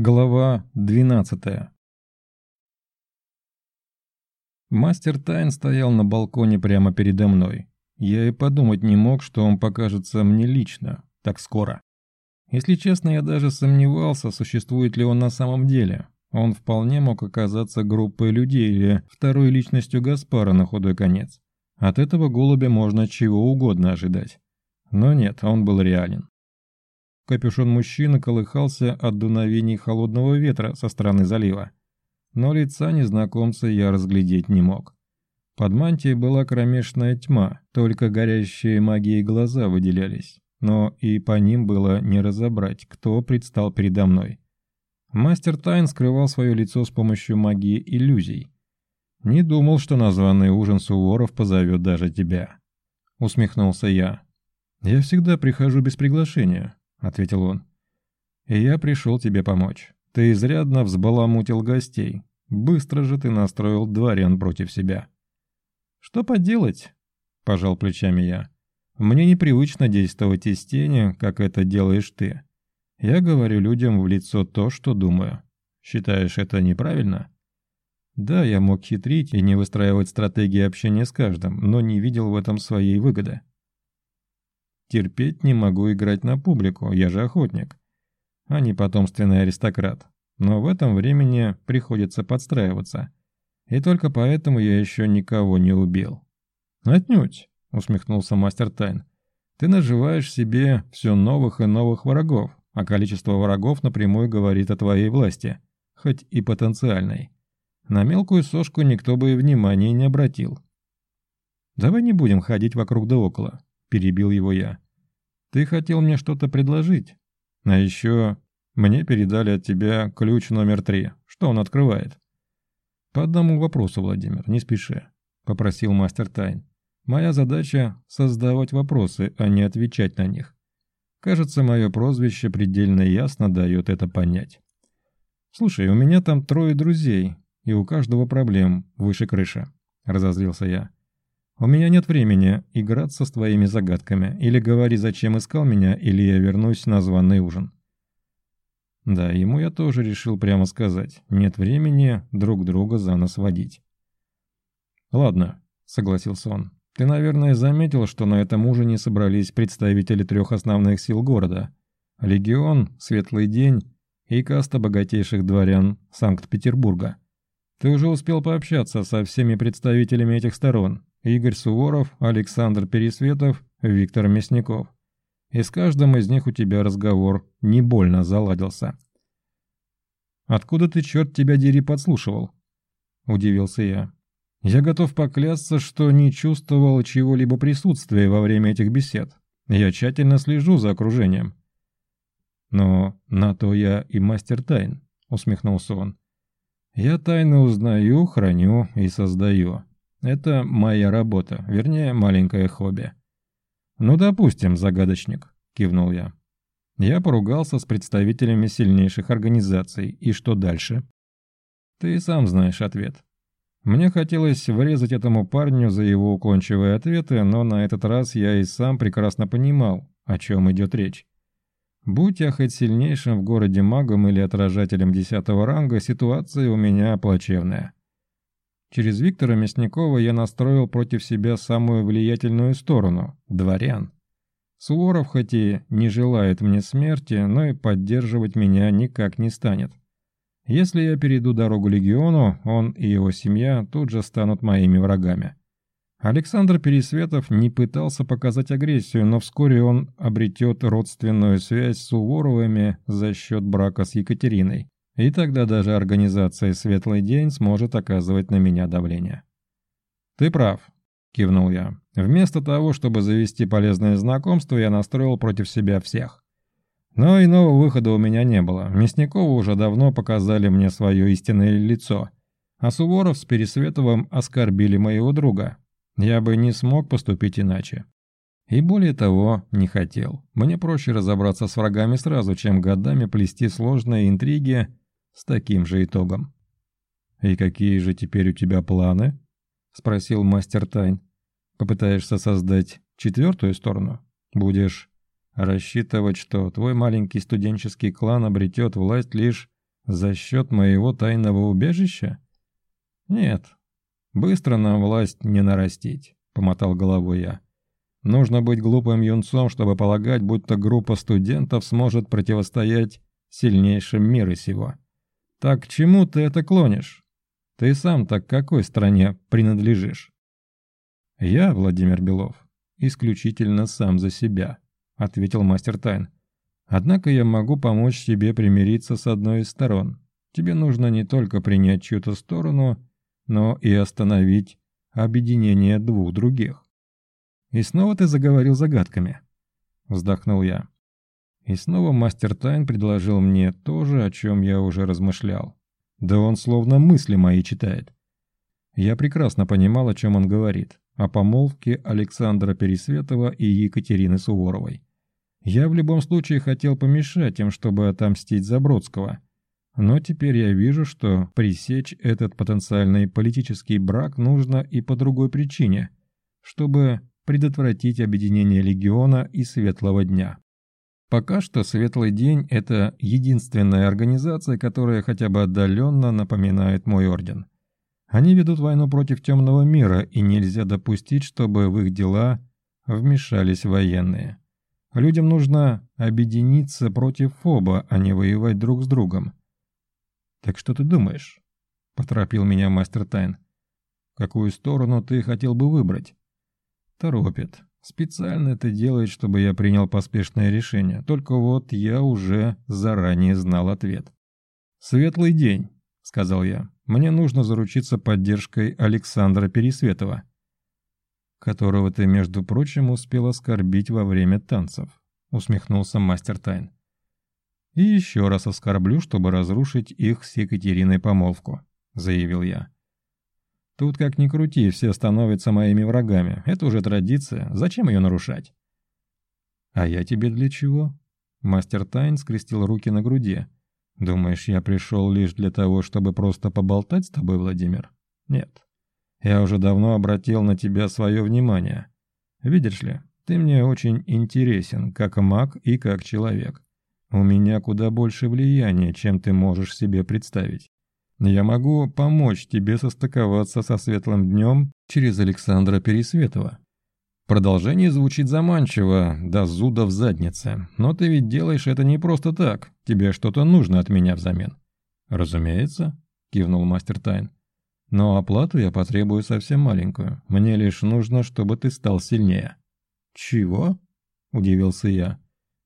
Глава 12 Мастер Тайн стоял на балконе прямо передо мной. Я и подумать не мог, что он покажется мне лично, так скоро. Если честно, я даже сомневался, существует ли он на самом деле. Он вполне мог оказаться группой людей или второй личностью Гаспара на худой конец. От этого голубя можно чего угодно ожидать. Но нет, он был реален. Капюшон мужчины колыхался от дуновений холодного ветра со стороны залива. Но лица незнакомца я разглядеть не мог. Под мантией была кромешная тьма, только горящие магией глаза выделялись. Но и по ним было не разобрать, кто предстал передо мной. Мастер Тайн скрывал свое лицо с помощью магии иллюзий. «Не думал, что названный ужин Суворов позовет даже тебя», — усмехнулся я. «Я всегда прихожу без приглашения, — ответил он. «И я пришел тебе помочь. Ты изрядно взбаламутил гостей. Быстро же ты настроил дворян против себя». «Что поделать?» — пожал плечами я. «Мне непривычно действовать из тени, как это делаешь ты. Я говорю людям в лицо то, что думаю. Считаешь это неправильно?» Да, я мог хитрить и не выстраивать стратегии общения с каждым, но не видел в этом своей выгоды. Терпеть не могу играть на публику, я же охотник, а не потомственный аристократ. Но в этом времени приходится подстраиваться. И только поэтому я еще никого не убил. «Отнюдь», — усмехнулся мастер Тайн. «Ты наживаешь себе все новых и новых врагов, а количество врагов напрямую говорит о твоей власти, хоть и потенциальной. На мелкую сошку никто бы и внимания не обратил». «Давай не будем ходить вокруг да около. — перебил его я. «Ты хотел мне что-то предложить. А еще мне передали от тебя ключ номер три. Что он открывает?» «По одному вопросу, Владимир, не спеши», — попросил мастер Тайн. «Моя задача — создавать вопросы, а не отвечать на них. Кажется, мое прозвище предельно ясно дает это понять. Слушай, у меня там трое друзей, и у каждого проблем выше крыши», — разозлился я. «У меня нет времени играться с твоими загадками. Или говори, зачем искал меня, или я вернусь на званый ужин». Да, ему я тоже решил прямо сказать. Нет времени друг друга за нос водить. «Ладно», — согласился он. «Ты, наверное, заметил, что на этом ужине собрались представители трех основных сил города. Легион, Светлый День и каста богатейших дворян Санкт-Петербурга. Ты уже успел пообщаться со всеми представителями этих сторон, Игорь Суворов, Александр Пересветов, Виктор Мясников. И с каждым из них у тебя разговор не больно заладился. «Откуда ты, черт тебя дери, подслушивал?» – удивился я. «Я готов поклясться, что не чувствовал чего-либо присутствия во время этих бесед. Я тщательно слежу за окружением». «Но на то я и мастер тайн», – усмехнулся он. «Я тайны узнаю, храню и создаю. Это моя работа, вернее, маленькое хобби. «Ну, допустим, загадочник», — кивнул я. Я поругался с представителями сильнейших организаций. И что дальше? Ты сам знаешь ответ. Мне хотелось врезать этому парню за его уклончивые ответы, но на этот раз я и сам прекрасно понимал, о чем идет речь. Будь я хоть сильнейшим в городе магом или отражателем десятого ранга, ситуация у меня плачевная. Через Виктора Мясникова я настроил против себя самую влиятельную сторону – дворян. Суворов хоть и не желает мне смерти, но и поддерживать меня никак не станет. Если я перейду дорогу легиону, он и его семья тут же станут моими врагами. Александр Пересветов не пытался показать агрессию, но вскоре он обретет родственную связь с Суворовыми за счет брака с Екатериной. И тогда даже организация «Светлый день» сможет оказывать на меня давление. «Ты прав», — кивнул я. «Вместо того, чтобы завести полезное знакомство, я настроил против себя всех. Но иного выхода у меня не было. Мясниковы уже давно показали мне свое истинное лицо, а Суворов с Пересветовым оскорбили моего друга. Я бы не смог поступить иначе. И более того, не хотел. Мне проще разобраться с врагами сразу, чем годами плести сложные интриги с таким же итогом. «И какие же теперь у тебя планы?» — спросил мастер Тайн. «Попытаешься создать четвертую сторону? Будешь рассчитывать, что твой маленький студенческий клан обретет власть лишь За счет моего тайного убежища? Нет, быстро нам власть не нарастить, помотал головой я. Нужно быть глупым юнцом, чтобы полагать, будто группа студентов сможет противостоять сильнейшим мира сего. Так к чему ты это клонишь? Ты сам-то к какой стране принадлежишь? Я, Владимир Белов, исключительно сам за себя, ответил мастер тайн. Однако я могу помочь тебе примириться с одной из сторон. Тебе нужно не только принять чью-то сторону, но и остановить объединение двух других. И снова ты заговорил загадками. Вздохнул я. И снова мастер Тайн предложил мне то же, о чем я уже размышлял. Да он словно мысли мои читает. Я прекрасно понимал, о чем он говорит. О помолвке Александра Пересветова и Екатерины Суворовой. Я в любом случае хотел помешать им, чтобы отомстить за Бродского. Но теперь я вижу, что пресечь этот потенциальный политический брак нужно и по другой причине, чтобы предотвратить объединение легиона и Светлого Дня. Пока что Светлый День – это единственная организация, которая хотя бы отдаленно напоминает мой орден. Они ведут войну против темного мира, и нельзя допустить, чтобы в их дела вмешались военные. Людям нужно объединиться против Фоба, а не воевать друг с другом. «Так что ты думаешь?» – поторопил меня мастер Тайн. «Какую сторону ты хотел бы выбрать?» Торопит. Специально это делает, чтобы я принял поспешное решение. Только вот я уже заранее знал ответ. «Светлый день», — сказал я. «Мне нужно заручиться поддержкой Александра Пересветова, которого ты, между прочим, успел оскорбить во время танцев», — усмехнулся мастер Тайн. «И еще раз оскорблю, чтобы разрушить их с Екатериной помолвку», — заявил я. Тут как ни крути, все становятся моими врагами. Это уже традиция. Зачем ее нарушать? А я тебе для чего? Мастер Тайн скрестил руки на груди. Думаешь, я пришел лишь для того, чтобы просто поболтать с тобой, Владимир? Нет. Я уже давно обратил на тебя свое внимание. Видишь ли, ты мне очень интересен, как маг и как человек. У меня куда больше влияния, чем ты можешь себе представить. Я могу помочь тебе состыковаться со светлым днем через Александра Пересветова. Продолжение звучит заманчиво, до зуда в заднице. Но ты ведь делаешь это не просто так. Тебе что-то нужно от меня взамен. Разумеется, кивнул мастер Тайн. Но оплату я потребую совсем маленькую. Мне лишь нужно, чтобы ты стал сильнее. Чего? Удивился я,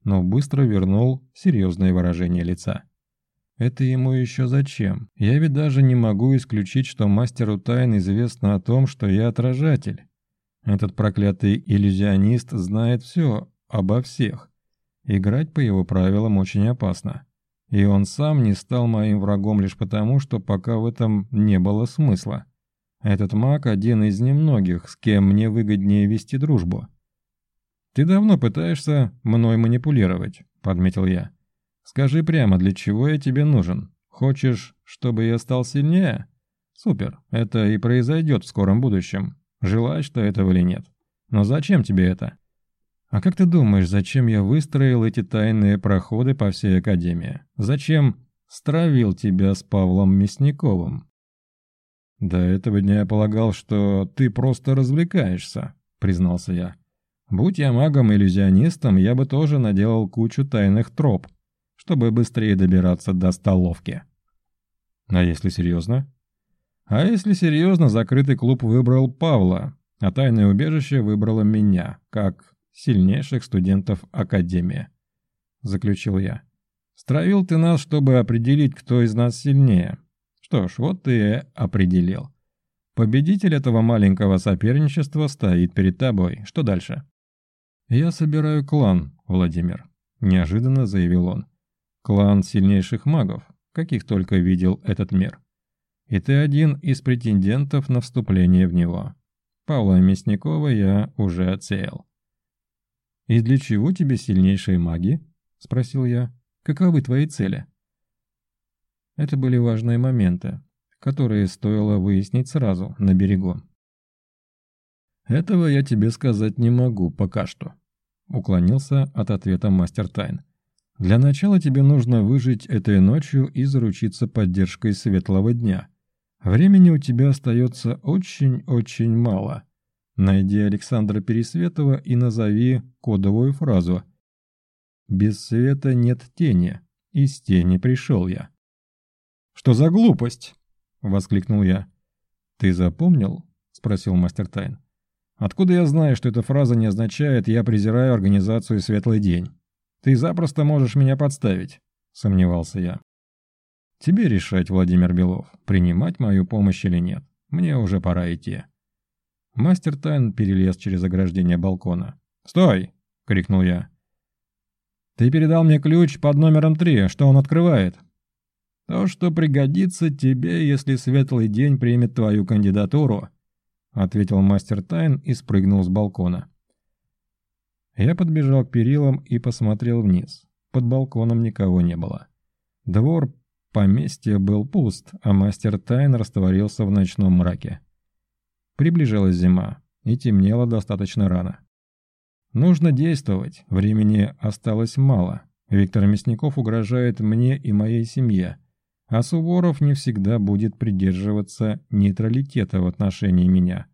но быстро вернул серьезное выражение лица. Это ему еще зачем? Я ведь даже не могу исключить, что мастеру тайн известно о том, что я отражатель. Этот проклятый иллюзионист знает все обо всех. Играть по его правилам очень опасно. И он сам не стал моим врагом лишь потому, что пока в этом не было смысла. Этот маг один из немногих, с кем мне выгоднее вести дружбу. «Ты давно пытаешься мной манипулировать», — подметил я. Скажи прямо, для чего я тебе нужен? Хочешь, чтобы я стал сильнее? Супер, это и произойдет в скором будущем. Желаешь ты этого или нет? Но зачем тебе это? А как ты думаешь, зачем я выстроил эти тайные проходы по всей Академии? Зачем стравил тебя с Павлом Мясниковым? До этого дня я полагал, что ты просто развлекаешься, признался я. Будь я магом-иллюзионистом, я бы тоже наделал кучу тайных троп, чтобы быстрее добираться до столовки. А если серьезно? А если серьезно, закрытый клуб выбрал Павла, а тайное убежище выбрало меня, как сильнейших студентов Академии. Заключил я. Стравил ты нас, чтобы определить, кто из нас сильнее. Что ж, вот ты и определил. Победитель этого маленького соперничества стоит перед тобой. Что дальше? Я собираю клан, Владимир, неожиданно заявил он. Клан сильнейших магов, каких только видел этот мир. И ты один из претендентов на вступление в него. Павла Мясникова я уже отсеял. «И для чего тебе сильнейшие маги?» – спросил я. «Каковы твои цели?» Это были важные моменты, которые стоило выяснить сразу, на берегу. «Этого я тебе сказать не могу пока что», – уклонился от ответа мастер Тайн. Для начала тебе нужно выжить этой ночью и заручиться поддержкой светлого дня. Времени у тебя остается очень-очень мало. Найди Александра Пересветова и назови кодовую фразу «Без света нет тени, из тени пришел я». «Что за глупость?» — воскликнул я. «Ты запомнил?» — спросил мастер Тайн. «Откуда я знаю, что эта фраза не означает «я презираю организацию «Светлый день»?» Ты запросто можешь меня подставить», — сомневался я. «Тебе решать, Владимир Белов, принимать мою помощь или нет. Мне уже пора идти». Мастер Тайн перелез через ограждение балкона. «Стой!» — крикнул я. «Ты передал мне ключ под номером три. Что он открывает?» «То, что пригодится тебе, если светлый день примет твою кандидатуру», — ответил мастер Тайн и спрыгнул с балкона. Я подбежал к перилам и посмотрел вниз. Под балконом никого не было. Двор поместья был пуст, а мастер Тайн растворился в ночном мраке. Приближалась зима, и темнело достаточно рано. Нужно действовать, времени осталось мало. Виктор Мясников угрожает мне и моей семье, а Суворов не всегда будет придерживаться нейтралитета в отношении меня.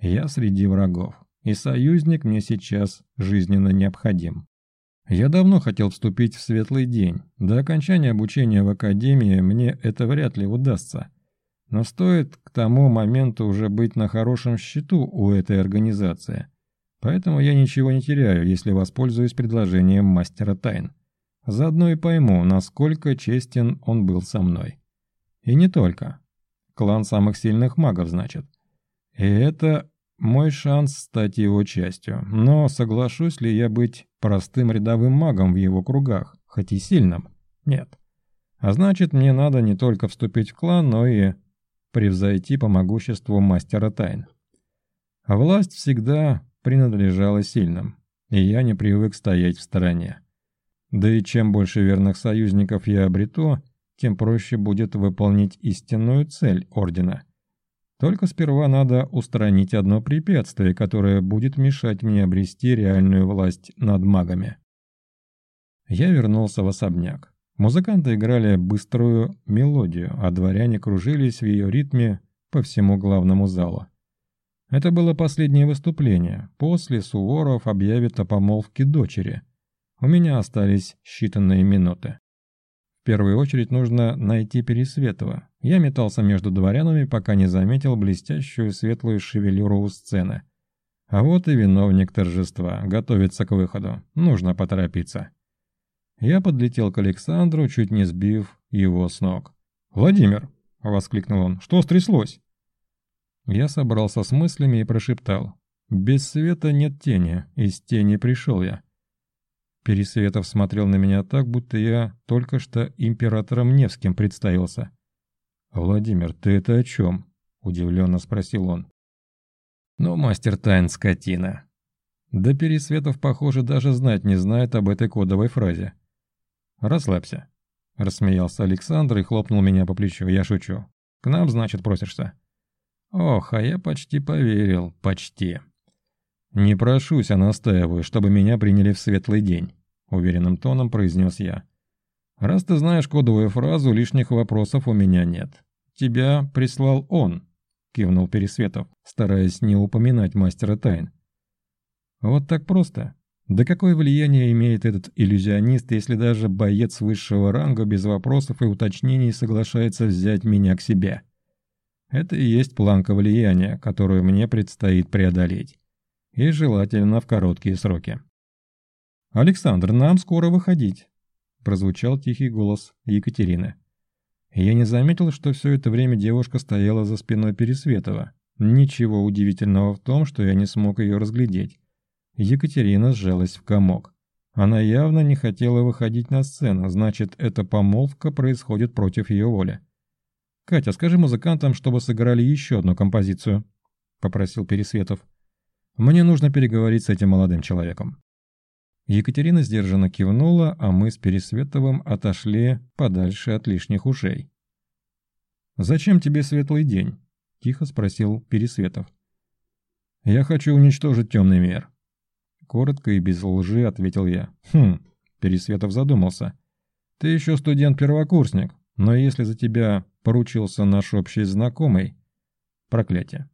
Я среди врагов и союзник мне сейчас жизненно необходим. Я давно хотел вступить в светлый день. До окончания обучения в академии мне это вряд ли удастся. Но стоит к тому моменту уже быть на хорошем счету у этой организации. Поэтому я ничего не теряю, если воспользуюсь предложением мастера тайн. Заодно и пойму, насколько честен он был со мной. И не только. Клан самых сильных магов, значит. И это мой шанс стать его частью, но соглашусь ли я быть простым рядовым магом в его кругах, хоть и сильным? Нет. А значит, мне надо не только вступить в клан, но и превзойти по могуществу мастера тайн. Власть всегда принадлежала сильным, и я не привык стоять в стороне. Да и чем больше верных союзников я обрету, тем проще будет выполнить истинную цель Ордена – только сперва надо устранить одно препятствие, которое будет мешать мне обрести реальную власть над магами. Я вернулся в особняк. Музыканты играли быструю мелодию, а дворяне кружились в ее ритме по всему главному залу. Это было последнее выступление. После Суворов объявит о помолвке дочери. У меня остались считанные минуты. В первую очередь нужно найти Пересветова. Я метался между дворянами, пока не заметил блестящую светлую шевелюру у сцены. А вот и виновник торжества, готовится к выходу. Нужно поторопиться. Я подлетел к Александру, чуть не сбив его с ног. «Владимир!» — воскликнул он. «Что стряслось?» Я собрался с мыслями и прошептал. «Без света нет тени, из тени пришел я». Пересветов смотрел на меня так, будто я только что императором Невским представился. «Владимир, ты это о чем?» – удивленно спросил он. «Ну, мастер тайн скотина». Да Пересветов, похоже, даже знать не знает об этой кодовой фразе. «Расслабься», – рассмеялся Александр и хлопнул меня по плечу. «Я шучу. К нам, значит, просишься?» «Ох, а я почти поверил. Почти». «Не прошусь, а настаиваю, чтобы меня приняли в светлый день», — уверенным тоном произнес я. «Раз ты знаешь кодовую фразу, лишних вопросов у меня нет. Тебя прислал он», — кивнул Пересветов, стараясь не упоминать мастера тайн. «Вот так просто. Да какое влияние имеет этот иллюзионист, если даже боец высшего ранга без вопросов и уточнений соглашается взять меня к себе?» Это и есть планка влияния, которую мне предстоит преодолеть и желательно в короткие сроки. «Александр, нам скоро выходить», – прозвучал тихий голос Екатерины. Я не заметил, что все это время девушка стояла за спиной Пересветова. Ничего удивительного в том, что я не смог ее разглядеть. Екатерина сжалась в комок. Она явно не хотела выходить на сцену, значит, эта помолвка происходит против ее воли. «Катя, скажи музыкантам, чтобы сыграли еще одну композицию», — попросил Пересветов. Мне нужно переговорить с этим молодым человеком». Екатерина сдержанно кивнула, а мы с Пересветовым отошли подальше от лишних ушей. «Зачем тебе светлый день?» – тихо спросил Пересветов. «Я хочу уничтожить темный мир». Коротко и без лжи ответил я. «Хм, Пересветов задумался. «Ты еще студент-первокурсник, но если за тебя поручился наш общий знакомый...» «Проклятие.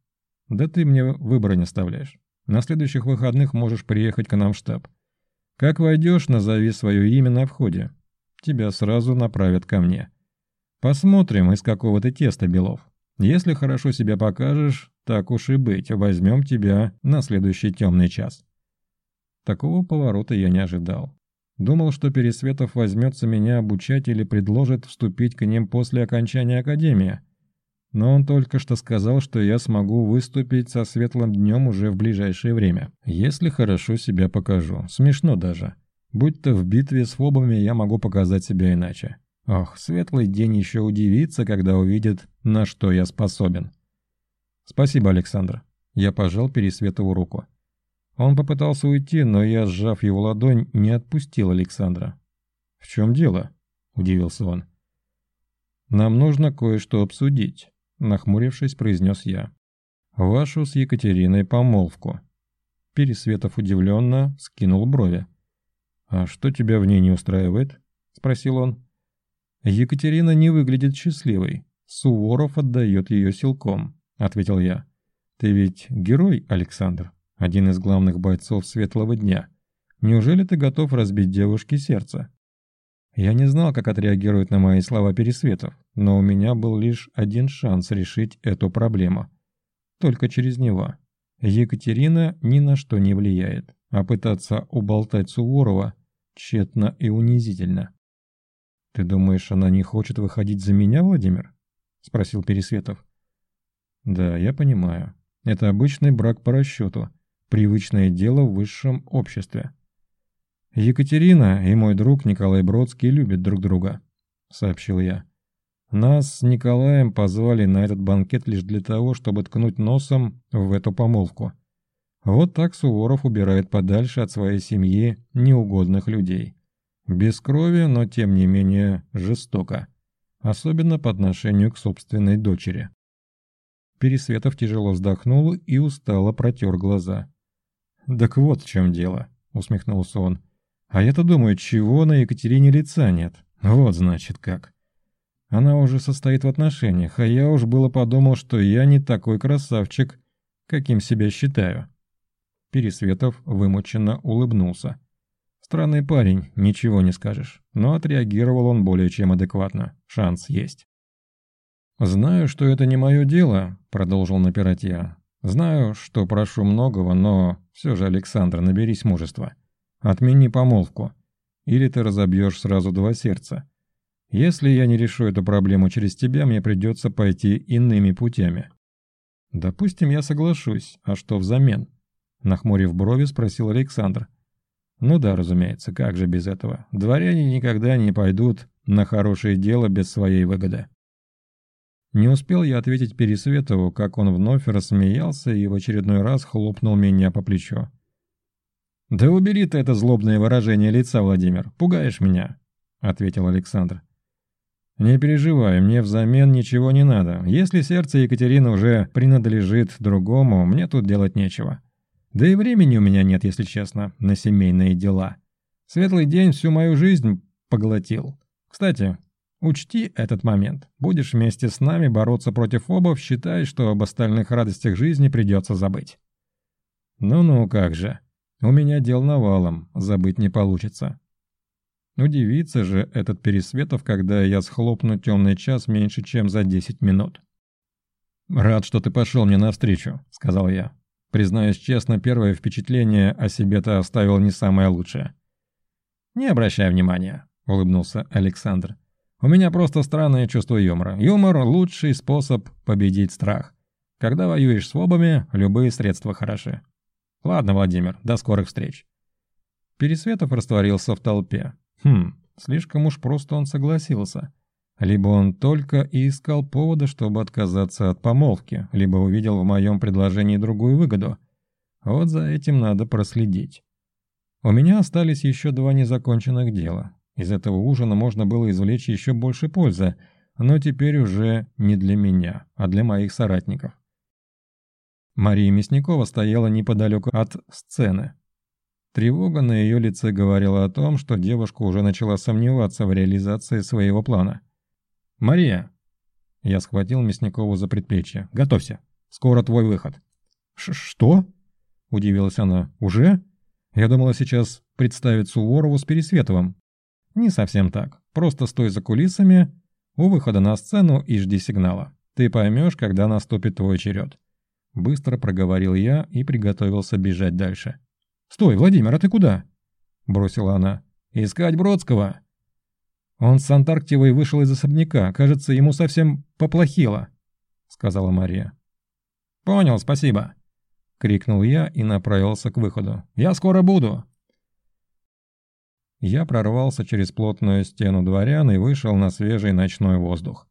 Да ты мне выбора не оставляешь. На следующих выходных можешь приехать к нам в штаб. Как войдешь, назови свое имя на входе. Тебя сразу направят ко мне. Посмотрим, из какого ты теста, Белов. Если хорошо себя покажешь, так уж и быть, возьмем тебя на следующий темный час». Такого поворота я не ожидал. Думал, что Пересветов возьмется меня обучать или предложит вступить к ним после окончания академии. Но он только что сказал, что я смогу выступить со светлым днем уже в ближайшее время, если хорошо себя покажу. Смешно даже. Будь-то в битве с фобами я могу показать себя иначе. Ох, светлый день еще удивится, когда увидит, на что я способен. Спасибо, Александр. Я пожал Пересветову руку. Он попытался уйти, но я, сжав его ладонь, не отпустил Александра. «В чем дело?» – удивился он. «Нам нужно кое-что обсудить», – нахмурившись, произнес я. «Вашу с Екатериной помолвку». Пересветов удивленно скинул брови. «А что тебя в ней не устраивает?» – спросил он. «Екатерина не выглядит счастливой. Суворов отдает ее силком», – ответил я. «Ты ведь герой, Александр?» один из главных бойцов светлого дня. Неужели ты готов разбить девушке сердце? Я не знал, как отреагирует на мои слова Пересветов, но у меня был лишь один шанс решить эту проблему. Только через него. Екатерина ни на что не влияет, а пытаться уболтать Суворова тщетно и унизительно. «Ты думаешь, она не хочет выходить за меня, Владимир?» – спросил Пересветов. «Да, я понимаю. Это обычный брак по расчету, Привычное дело в высшем обществе. «Екатерина и мой друг Николай Бродский любят друг друга», — сообщил я. «Нас с Николаем позвали на этот банкет лишь для того, чтобы ткнуть носом в эту помолвку. Вот так Суворов убирает подальше от своей семьи неугодных людей. Без крови, но тем не менее жестоко. Особенно по отношению к собственной дочери». Пересветов тяжело вздохнул и устало протер глаза. «Так вот в чем дело», — усмехнулся он. «А я-то думаю, чего на Екатерине лица нет? Вот значит как. Она уже состоит в отношениях, а я уж было подумал, что я не такой красавчик, каким себя считаю». Пересветов вымученно улыбнулся. Странный парень, ничего не скажешь, но отреагировал он более чем адекватно. Шанс есть. «Знаю, что это не мое дело», — продолжил напирать я. Знаю, что прошу многого, но все же, Александр, наберись мужества. Отмени помолвку, или ты разобьешь сразу два сердца. Если я не решу эту проблему через тебя, мне придется пойти иными путями. Допустим, я соглашусь, а что взамен? Нахмурив брови, спросил Александр. Ну да, разумеется, как же без этого. Дворяне никогда не пойдут на хорошее дело без своей выгоды. Не успел я ответить Пересветову, как он вновь рассмеялся и в очередной раз хлопнул меня по плечу. «Да убери ты это злобное выражение лица, Владимир, пугаешь меня», — ответил Александр. «Не переживай, мне взамен ничего не надо. Если сердце Екатерины уже принадлежит другому, мне тут делать нечего. Да и времени у меня нет, если честно, на семейные дела. Светлый день всю мою жизнь поглотил. Кстати, Учти этот момент. Будешь вместе с нами бороться против обов, считай, что об остальных радостях жизни придется забыть. Ну-ну, как же. У меня дел навалом, забыть не получится. Удивится же этот Пересветов, когда я схлопну темный час меньше, чем за 10 минут. «Рад, что ты пошел мне навстречу», — сказал я. Признаюсь честно, первое впечатление о себе-то оставил не самое лучшее. «Не обращай внимания», — улыбнулся Александр. У меня просто странное чувство юмора. Юмор – лучший способ победить страх. Когда воюешь с фобами, любые средства хороши. Ладно, Владимир, до скорых встреч. Пересветов растворился в толпе. Хм, слишком уж просто он согласился. Либо он только и искал повода, чтобы отказаться от помолвки, либо увидел в моем предложении другую выгоду. Вот за этим надо проследить. У меня остались еще два незаконченных дела. Из этого ужина можно было извлечь еще больше пользы, но теперь уже не для меня, а для моих соратников. Мария Мясникова стояла неподалеку от сцены. Тревога на ее лице говорила о том, что девушка уже начала сомневаться в реализации своего плана. «Мария!» Я схватил Мясникову за предплечье. «Готовься. Скоро твой выход». Ш «Что?» – удивилась она. «Уже?» Я думала сейчас представить Суворову с Пересветовым. Не совсем так. Просто стой за кулисами у выхода на сцену и жди сигнала. Ты поймешь, когда наступит твой черед. Быстро проговорил я и приготовился бежать дальше. «Стой, Владимир, а ты куда?» Бросила она. «Искать Бродского!» «Он с Антарктивой вышел из особняка. Кажется, ему совсем поплохело», — сказала Мария. «Понял, спасибо», — крикнул я и направился к выходу. «Я скоро буду!» Я прорвался через плотную стену дворян и вышел на свежий ночной воздух.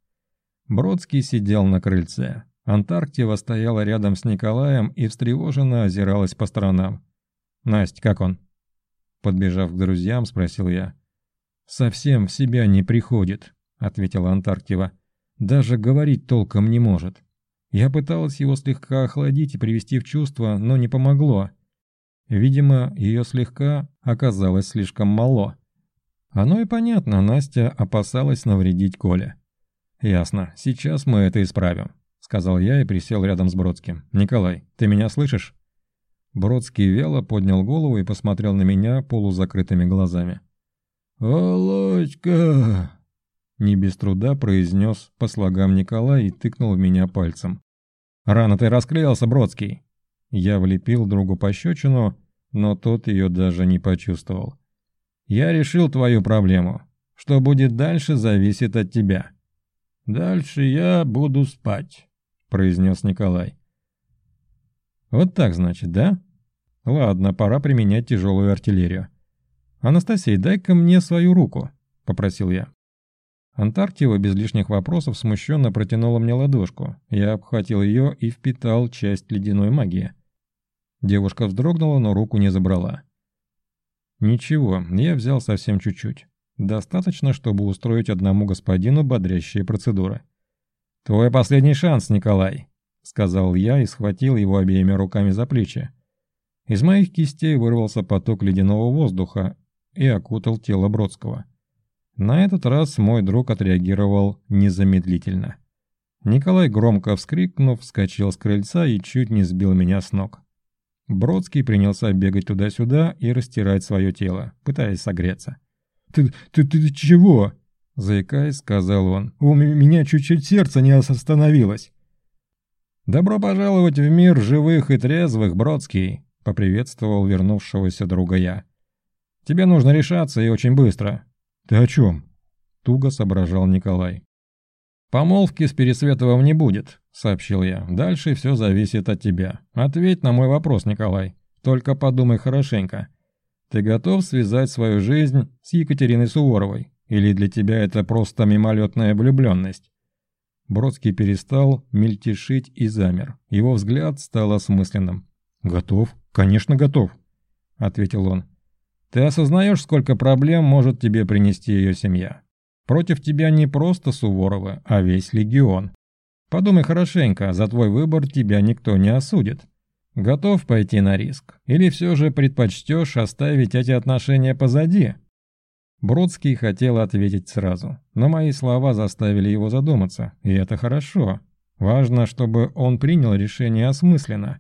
Бродский сидел на крыльце. Антарктива стояла рядом с Николаем и встревоженно озиралась по сторонам. «Насть, как он?» Подбежав к друзьям, спросил я. «Совсем в себя не приходит», — ответила Антарктива. «Даже говорить толком не может. Я пыталась его слегка охладить и привести в чувство, но не помогло. Видимо, ее слегка оказалось слишком мало. Оно и понятно, Настя опасалась навредить Коле. «Ясно, сейчас мы это исправим», — сказал я и присел рядом с Бродским. «Николай, ты меня слышишь?» Бродский вяло поднял голову и посмотрел на меня полузакрытыми глазами. «Володька!» Не без труда произнес по слогам Николай и тыкнул в меня пальцем. «Рано ты расклеился, Бродский!» Я влепил другу пощечину, но тот ее даже не почувствовал. «Я решил твою проблему. Что будет дальше, зависит от тебя». «Дальше я буду спать», — произнес Николай. «Вот так, значит, да? Ладно, пора применять тяжелую артиллерию. «Анастасия, дай-ка мне свою руку», — попросил я. Антарктива без лишних вопросов смущенно протянула мне ладошку. Я обхватил ее и впитал часть ледяной магии. Девушка вздрогнула, но руку не забрала. Ничего, я взял совсем чуть-чуть. Достаточно, чтобы устроить одному господину бодрящие процедуры. «Твой последний шанс, Николай», — сказал я и схватил его обеими руками за плечи. Из моих кистей вырвался поток ледяного воздуха, и окутал тело Бродского. На этот раз мой друг отреагировал незамедлительно. Николай, громко вскрикнув, вскочил с крыльца и чуть не сбил меня с ног. Бродский принялся бегать туда-сюда и растирать свое тело, пытаясь согреться. «Ты, ты, ты чего?» – заикаясь, сказал он. «У меня чуть-чуть сердце не остановилось». «Добро пожаловать в мир живых и трезвых, Бродский!» – поприветствовал вернувшегося друга я. Тебе нужно решаться и очень быстро». «Ты о чем?» – туго соображал Николай. «Помолвки с Пересветовым не будет», – сообщил я. «Дальше все зависит от тебя. Ответь на мой вопрос, Николай. Только подумай хорошенько. Ты готов связать свою жизнь с Екатериной Суворовой? Или для тебя это просто мимолетная влюбленность?» Бродский перестал мельтешить и замер. Его взгляд стал осмысленным. «Готов? Конечно, готов», — ответил он. Ты осознаешь, сколько проблем может тебе принести ее семья? Против тебя не просто Суворова, а весь легион. Подумай хорошенько, за твой выбор тебя никто не осудит. Готов пойти на риск? Или все же предпочтешь оставить эти отношения позади?» Бродский хотел ответить сразу, но мои слова заставили его задуматься, и это хорошо. Важно, чтобы он принял решение осмысленно.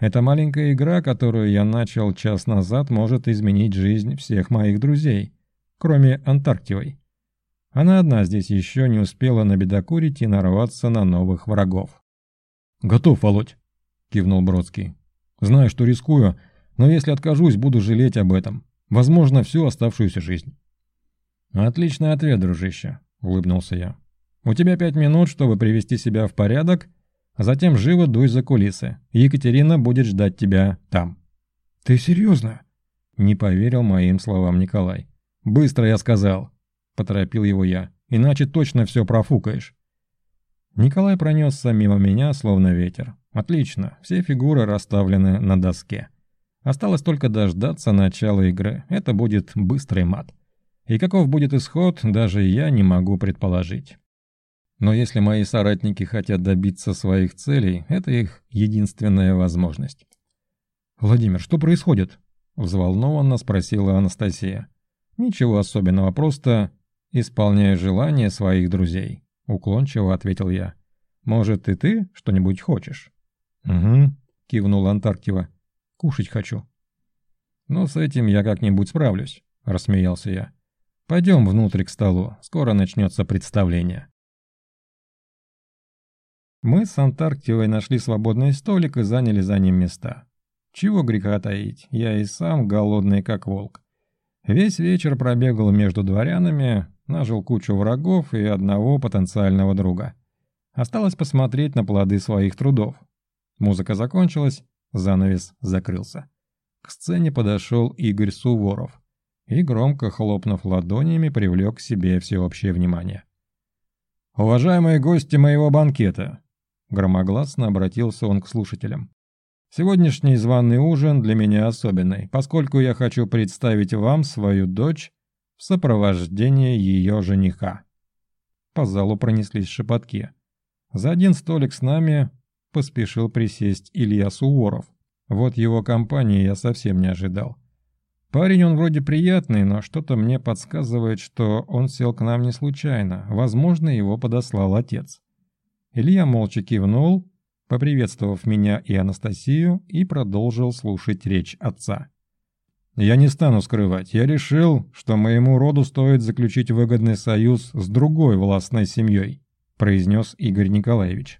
Эта маленькая игра, которую я начал час назад, может изменить жизнь всех моих друзей, кроме Антарктивой. Она одна здесь еще не успела набедокурить и нарваться на новых врагов. «Готов, Володь», — кивнул Бродский. «Знаю, что рискую, но если откажусь, буду жалеть об этом. Возможно, всю оставшуюся жизнь». «Отличный ответ, дружище», — улыбнулся я. «У тебя пять минут, чтобы привести себя в порядок а затем живо дуй за кулисы. Екатерина будет ждать тебя там». «Ты серьезно?» Не поверил моим словам Николай. «Быстро я сказал», — поторопил его я, — «иначе точно все профукаешь». Николай пронесся мимо меня, словно ветер. Отлично, все фигуры расставлены на доске. Осталось только дождаться начала игры. Это будет быстрый мат. И каков будет исход, даже я не могу предположить. Но если мои соратники хотят добиться своих целей, это их единственная возможность. «Владимир, что происходит?» – взволнованно спросила Анастасия. «Ничего особенного, просто исполняю желания своих друзей», – уклончиво ответил я. «Может, и ты что-нибудь хочешь?» «Угу», – кивнул Антарктива. «Кушать хочу». «Ну, с этим я как-нибудь справлюсь», – рассмеялся я. «Пойдем внутрь к столу, скоро начнется представление». Мы с Антарктивой нашли свободный столик и заняли за ним места. Чего греха таить, я и сам голодный как волк. Весь вечер пробегал между дворянами, нажил кучу врагов и одного потенциального друга. Осталось посмотреть на плоды своих трудов. Музыка закончилась, занавес закрылся. К сцене подошел Игорь Суворов и, громко хлопнув ладонями, привлек к себе всеобщее внимание. «Уважаемые гости моего банкета!» Громогласно обратился он к слушателям. Сегодняшний званый ужин для меня особенный, поскольку я хочу представить вам свою дочь в сопровождении ее жениха. По залу пронеслись шепотки. За один столик с нами поспешил присесть Илья Суворов. Вот его компании я совсем не ожидал. Парень он вроде приятный, но что-то мне подсказывает, что он сел к нам не случайно. Возможно, его подослал отец. Илья молча кивнул, поприветствовав меня и Анастасию, и продолжил слушать речь отца. «Я не стану скрывать, я решил, что моему роду стоит заключить выгодный союз с другой властной семьей», произнес Игорь Николаевич.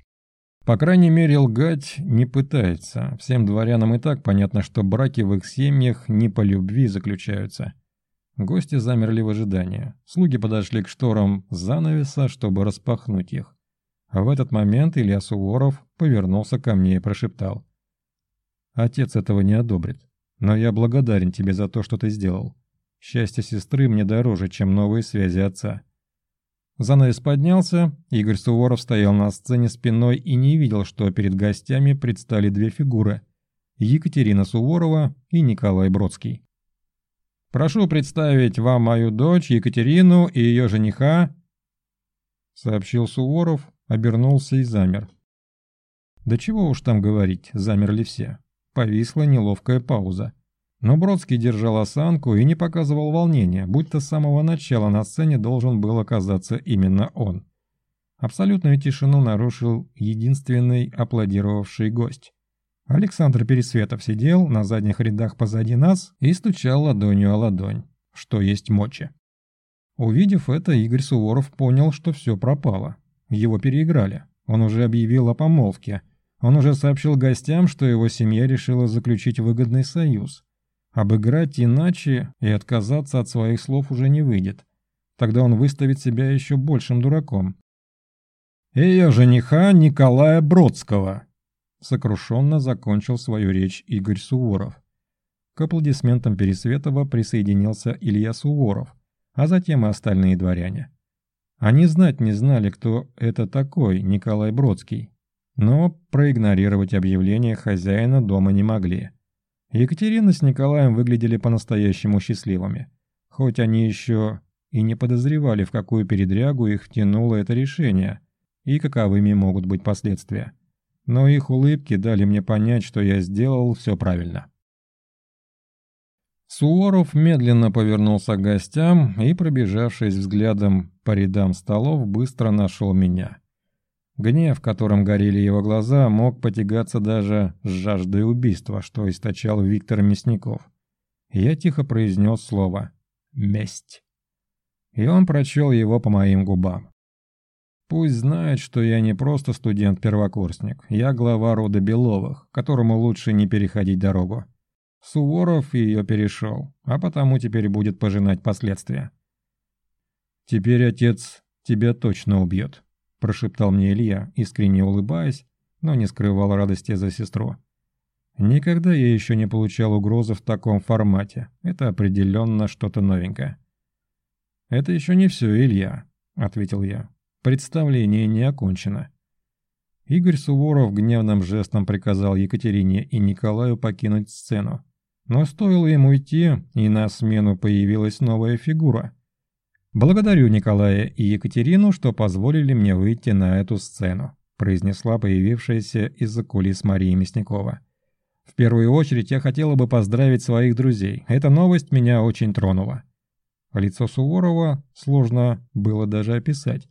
По крайней мере, лгать не пытается. Всем дворянам и так понятно, что браки в их семьях не по любви заключаются. Гости замерли в ожидании. Слуги подошли к шторам занавеса, чтобы распахнуть их. А в этот момент Илья Суворов повернулся ко мне и прошептал. «Отец этого не одобрит, но я благодарен тебе за то, что ты сделал. Счастье сестры мне дороже, чем новые связи отца». Занавес поднялся, Игорь Суворов стоял на сцене спиной и не видел, что перед гостями предстали две фигуры – Екатерина Суворова и Николай Бродский. «Прошу представить вам мою дочь Екатерину и ее жениха», – сообщил Суворов, обернулся и замер. Да чего уж там говорить, замерли все. Повисла неловкая пауза. Но Бродский держал осанку и не показывал волнения, будто с самого начала на сцене должен был оказаться именно он. Абсолютную тишину нарушил единственный аплодировавший гость. Александр Пересветов сидел на задних рядах позади нас и стучал ладонью о ладонь, что есть мочи. Увидев это, Игорь Суворов понял, что все пропало. Его переиграли. Он уже объявил о помолвке. Он уже сообщил гостям, что его семья решила заключить выгодный союз. Обыграть иначе и отказаться от своих слов уже не выйдет. Тогда он выставит себя еще большим дураком. «Ее жениха Николая Бродского!» Сокрушенно закончил свою речь Игорь Суворов. К аплодисментам Пересветова присоединился Илья Суворов, а затем и остальные дворяне. Они знать не знали, кто это такой Николай Бродский, но проигнорировать объявление хозяина дома не могли. Екатерина с Николаем выглядели по-настоящему счастливыми, хоть они еще и не подозревали, в какую передрягу их втянуло это решение и каковыми могут быть последствия. Но их улыбки дали мне понять, что я сделал все правильно. Суворов медленно повернулся к гостям и, пробежавшись взглядом по рядам столов, быстро нашел меня. Гнев, которым горели его глаза, мог потягаться даже с жаждой убийства, что источал Виктор Мясников. Я тихо произнес слово «месть». И он прочел его по моим губам. Пусть знает, что я не просто студент-первокурсник, я глава рода Беловых, которому лучше не переходить дорогу. Суворов ее перешел, а потому теперь будет пожинать последствия. «Теперь отец тебя точно убьет», – прошептал мне Илья, искренне улыбаясь, но не скрывал радости за сестру. Никогда я еще не получал угрозы в таком формате. Это определенно что-то новенькое. «Это еще не все, Илья», — ответил я. «Представление не окончено». Игорь Суворов гневным жестом приказал Екатерине и Николаю покинуть сцену. Но стоило ему уйти, и на смену появилась новая фигура. «Благодарю Николая и Екатерину, что позволили мне выйти на эту сцену», произнесла появившаяся из-за кулис Мария Мясникова. В первую очередь я хотела бы поздравить своих друзей. Эта новость меня очень тронула. Лицо Суворова сложно было даже описать.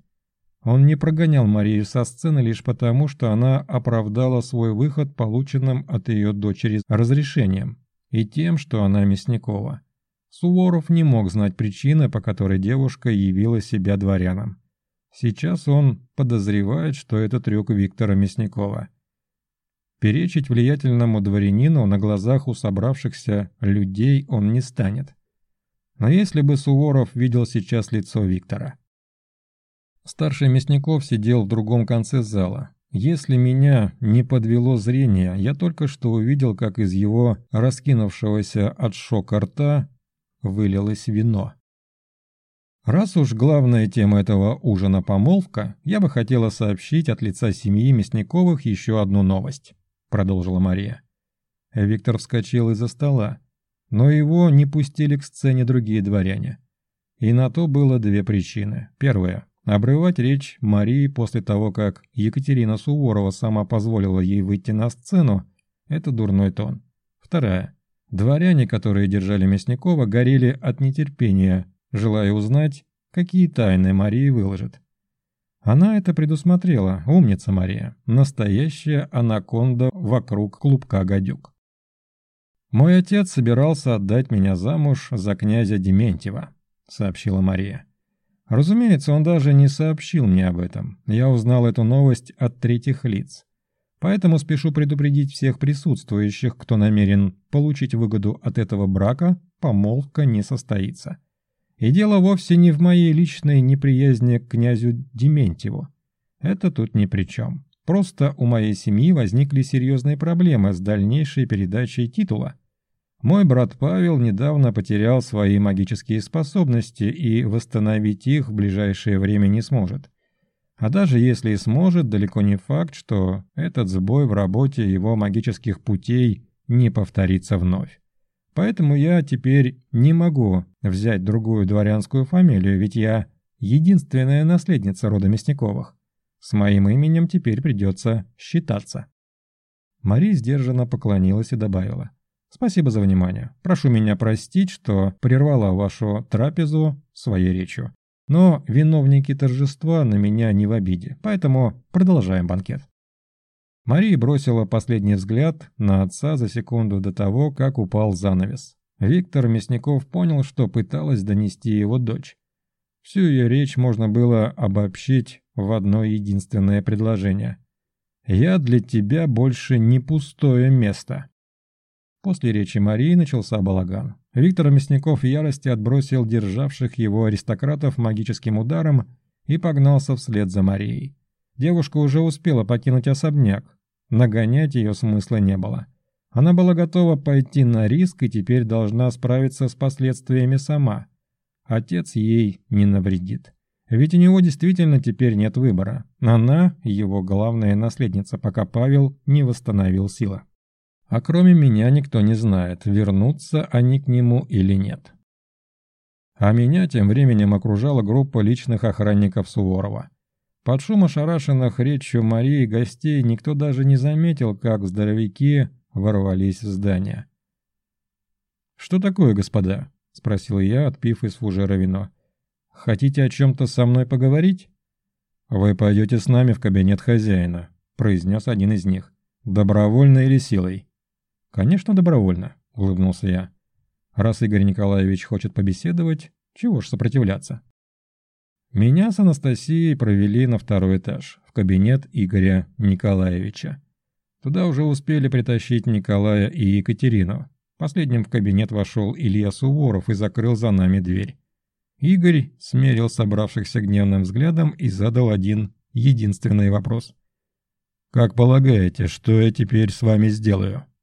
Он не прогонял Марию со сцены лишь потому, что она оправдала свой выход полученным от ее дочери разрешением и тем, что она Мясникова. Суворов не мог знать причины, по которой девушка явила себя дворяном. Сейчас он подозревает, что это трюк Виктора Мясникова. Перечить влиятельному дворянину на глазах у собравшихся людей он не станет. Но если бы Суворов видел сейчас лицо Виктора. Старший Мясников сидел в другом конце зала. Если меня не подвело зрение, я только что увидел, как из его раскинувшегося от шока рта вылилось вино. Раз уж главная тема этого ужина помолвка, я бы хотела сообщить от лица семьи Мясниковых еще одну новость, продолжила Мария. Виктор вскочил из-за стола, но его не пустили к сцене другие дворяне. И на то было две причины. Первая Обрывать речь Марии после того, как Екатерина Суворова сама позволила ей выйти на сцену, это дурной тон. Вторая. Дворяне, которые держали Мясникова, горели от нетерпения, желая узнать, какие тайны Марии выложит. Она это предусмотрела, умница Мария, настоящая анаконда вокруг клубка гадюк. «Мой отец собирался отдать меня замуж за князя Дементьева», — сообщила Мария. Разумеется, он даже не сообщил мне об этом. Я узнал эту новость от третьих лиц. Поэтому спешу предупредить всех присутствующих, кто намерен получить выгоду от этого брака, помолвка не состоится. И дело вовсе не в моей личной неприязни к князю Дементьеву. Это тут ни при чем. Просто у моей семьи возникли серьезные проблемы с дальнейшей передачей титула – мой брат Павел недавно потерял свои магические способности и восстановить их в ближайшее время не сможет. А даже если и сможет, далеко не факт, что этот сбой в работе его магических путей не повторится вновь. Поэтому я теперь не могу взять другую дворянскую фамилию, ведь я единственная наследница рода Мясниковых. С моим именем теперь придется считаться. Мари сдержанно поклонилась и добавила. Спасибо за внимание. Прошу меня простить, что прервала вашу трапезу своей речью. Но виновники торжества на меня не в обиде, поэтому продолжаем банкет. Мария бросила последний взгляд на отца за секунду до того, как упал занавес. Виктор Мясников понял, что пыталась донести его дочь. Всю ее речь можно было обобщить в одно единственное предложение. «Я для тебя больше не пустое место». После речи Марии начался балаган. Виктор Мясников в ярости отбросил державших его аристократов магическим ударом и погнался вслед за Марией. Девушка уже успела покинуть особняк. Нагонять ее смысла не было. Она была готова пойти на риск и теперь должна справиться с последствиями сама. Отец ей не навредит. Ведь у него действительно теперь нет выбора. Она – его главная наследница, пока Павел не восстановил силы. А кроме меня никто не знает, вернутся они к нему или нет. А меня тем временем окружала группа личных охранников Суворова. Под шум ошарашенных речью Марии гостей никто даже не заметил, как здоровяки ворвались в здание. «Что такое, господа?» – спросил я, отпив из фужера вино. «Хотите о чем-то со мной поговорить?» «Вы пойдете с нами в кабинет хозяина», – произнес один из них. «Добровольно или силой?» «Конечно, добровольно», — улыбнулся я. «Раз Игорь Николаевич хочет побеседовать, чего ж сопротивляться?» Меня с Анастасией провели на второй этаж, в кабинет Игоря Николаевича. Туда уже успели притащить Николая и Екатерину. Последним в кабинет вошел Илья Суворов и закрыл за нами дверь. Игорь смерил собравшихся гневным взглядом и задал один единственный вопрос. «Как полагаете, что я теперь с вами сделаю?»